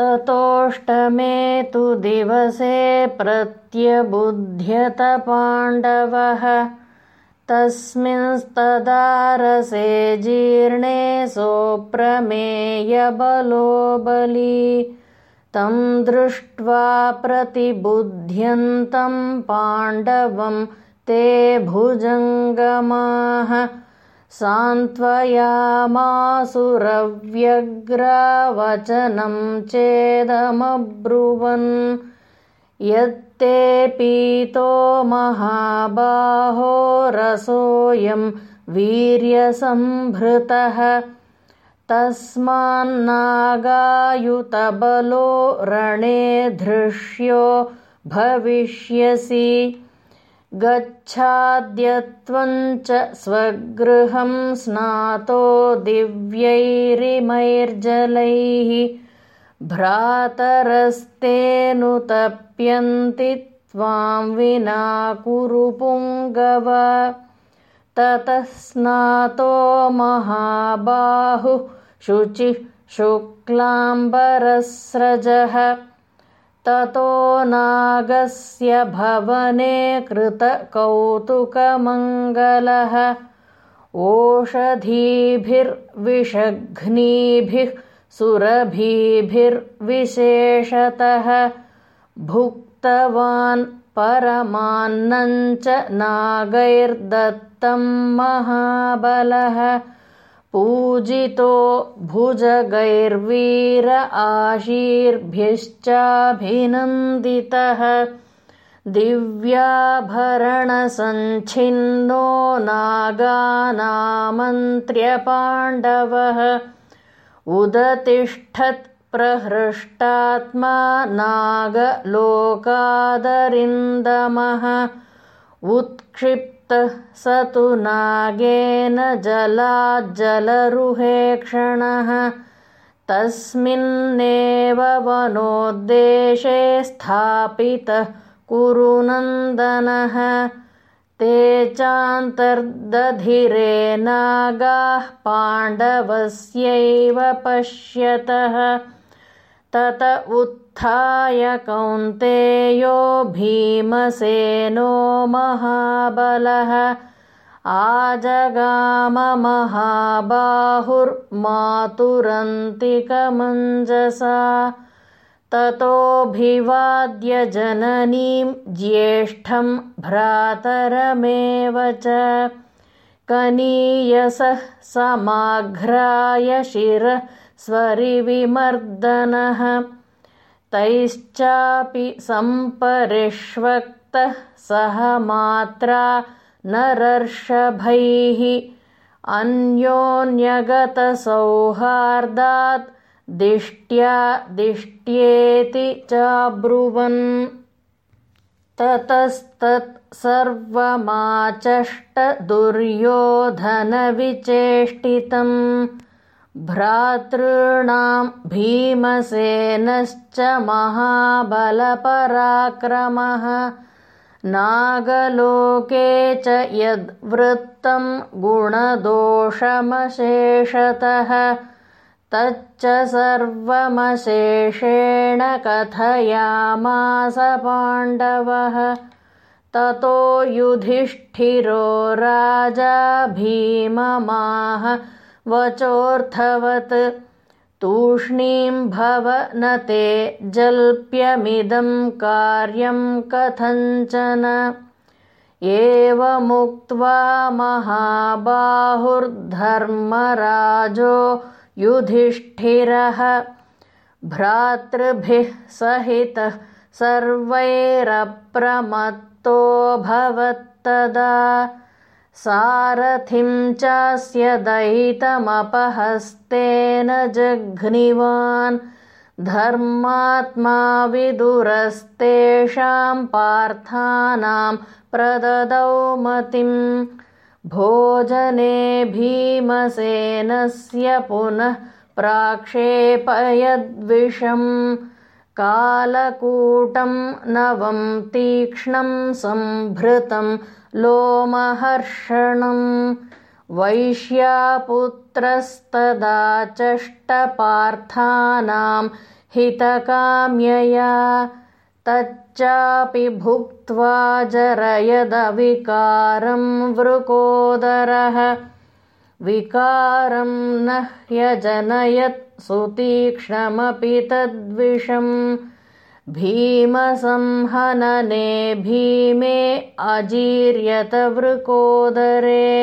ततोऽष्टमे तु दिवसे प्रत्यबुध्यत पाण्डवः तस्मिंस्तदारसे जीर्णे सोऽप्रमेयबलो बली तं दृष्ट्वा प्रतिबुध्यन्तं पाण्डवं ते भुजङ्गमाः सान्त्वयामासुरव्यग्रावचनं चेदमब्रुवन्। यत्ते पीतो महाबाहो रसोऽयं वीर्यसम्भृतः तस्मान्नागायुतबलो रणे धृष्यो भविष्यसि गच्छाद्यत्वं च स्वगृहं स्नातो दिव्यैरिमैर्जलैः भ्रातरस्तेऽनुतप्यन्ति त्वां विना कुरु पुङ्गव। ततः स्नातो महाबाहुः शुचिः शुक्लाम्बरस्रजः ततो नागस्य भवने कृतकौतुकमङ्गलः ओषधीभिर्विषघ्नीभिः सुरभिभिर्विशेषतः। भुक्तवान् परमान्नञ्च नागैर्दत्तं महाबलः पूजितो भुजगैर्वीर आशीर्भिश्चाभिनन्दितः। दिव्याभरणसञ्छिन्नो नागानामन्त्र्यपाण्डवः उदतिष्ठत्प्रहृष्टात्मा नागलोकादरिन्दमः स तु नागेन जलाज्जलरुहेक्षणः तस्मिन्नेव वनोद्देशे स्थापितः कुरुनन्दनः ते चान्तर्दधिरे नागाः पाण्डवस्यैव पश्यतः। तत उत्थाय कौन्तेयो भीमसेनो महाबलः आजगाममहाबाहुर्मातुरन्तिकमञ्जसा ततोऽभिवाद्य जननीं ज्येष्ठं भ्रातरमेव च कनीयसः समाघ्राय शिरः स्वरिविमर्दनः तैश्चापि सम्परिष्वक्तः सह मात्रा नरर्षभैः अन्योन्यगतसौहार्दात् दिष्ट्या दिष्ट्येति चाब्रुवन्। ततस्तत्सर्वमाचष्टदुर्योधनविचेष्टितम् भ्रातॄणां भीमसेनश्च महाबलपराक्रमः। नागलोके च यद्वृत्तं गुणदोषमशेषतः। तच्च सर्वमशेषेण कथयामास पाण्डवः। ततो युधिष्ठिरो राजा भीममाह वचोऽर्थवत्। तूष्णीं भव न ते जल्प्यमिदं कार्यं कथञ्चन। एवमुक्त्वा महाबाहुर्धर्मराजो युधिष्ठिरः। भ्रातृभिः सहितः सर्वैरप्रमत्तोऽभवत्तदा सारथिं चास्य दयितमपहस्तेन जघ्निवान् धर्मात्मा विदुरस्तेषां पार्थानां प्रददौ मतिं भोजने भीमसेनस्य पुनः प्राक्षेपयद्विषम् कालकूटं नवं तीक्ष्णं सम्भृतं लोमहर्षणं। वैश्यापुत्रस्तदा चष्टपार्थानां हितकाम्यया तच्चापि भुक्त्वा जरयदविकारं वृकोदरः विकारं न ह्यजनयत् सुतीक्ष्णमपि तद्विषम् भीमसंहनने भीमे अजीर्यत वृकोदरे